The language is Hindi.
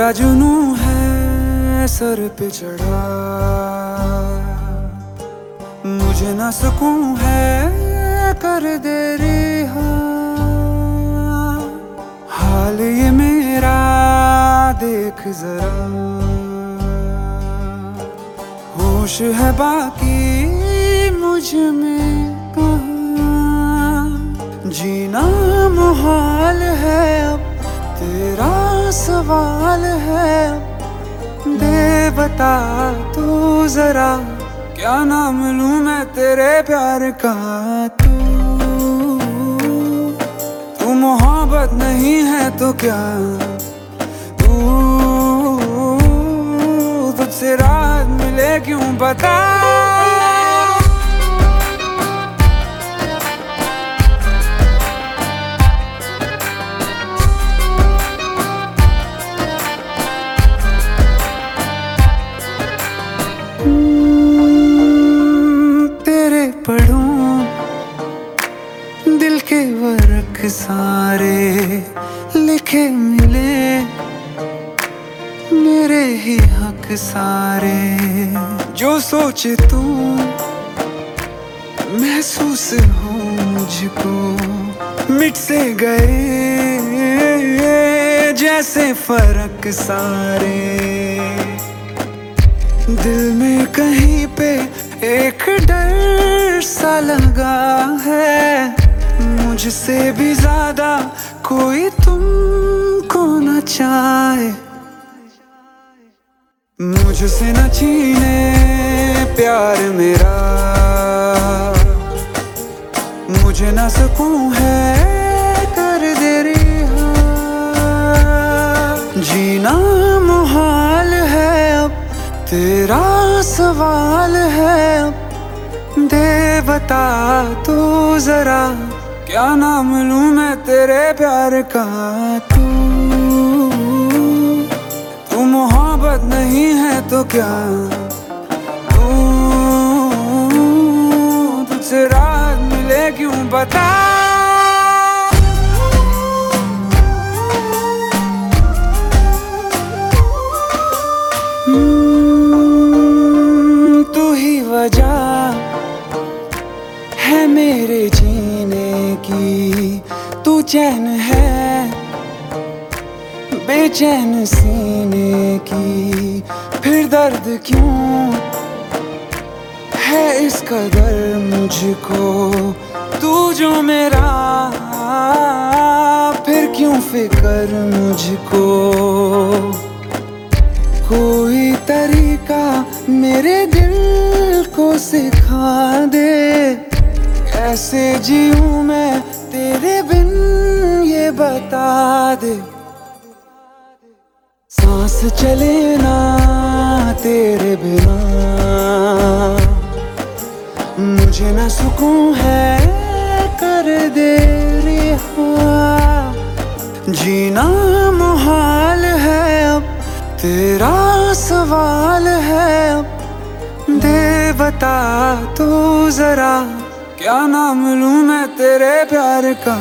तेरा जुनू है सर पे चढ़ा। मुझे ना सुकून है, कर दे रिहा। हाल ये मेरा, देख जरा। होश है बाकी मुझमें कहाँ। जीना है अब सवाल है। दे बता तू जरा क्या नाम लूँ मैं तेरे प्यार का? तू तू मोहब्बत नहीं है तो क्या? तू, तुझसे राहत मिले क्यों? बता। सारे लिखे मिले, मेरे ही हक सारे। जो सोचे तू, महसूस हो मुझको, मिट से गए, जैसे फ़र्क सारे। दिल में कहीं पे एक डर सा लगा है मुझसे भी ज़्यादा कोई तुमको न चाहे। मुझसे न छीने प्यार मेरा। मुझे न सकूँ है कर दे रिहा। जीना मुहाल है अब, तेरा सवाल है अब। दे बता तू जरा। क्या नाम लूँ मैं तेरे प्यार का? तू तू मोहब्बत नहीं है तो क्या? तू, तुझसे राहत मिले क्यों? बता। चैन है, बेचैन सीने की फिर दर्द क्यों है इस कदर मुझको? तू जो मेरा, फिर क्यों फिकर मुझको? कोई तरीका मेरे दिल को सिखा दे कैसे जीऊं मैं बता दे। सांस चले ना तेरे बिना। मुझे ना सुकून है, कर दे जीना मुहाल है अब, तेरा सवाल है अब। दे बता तू जरा, क्या नाम लूँ मैं तेरे प्यार का?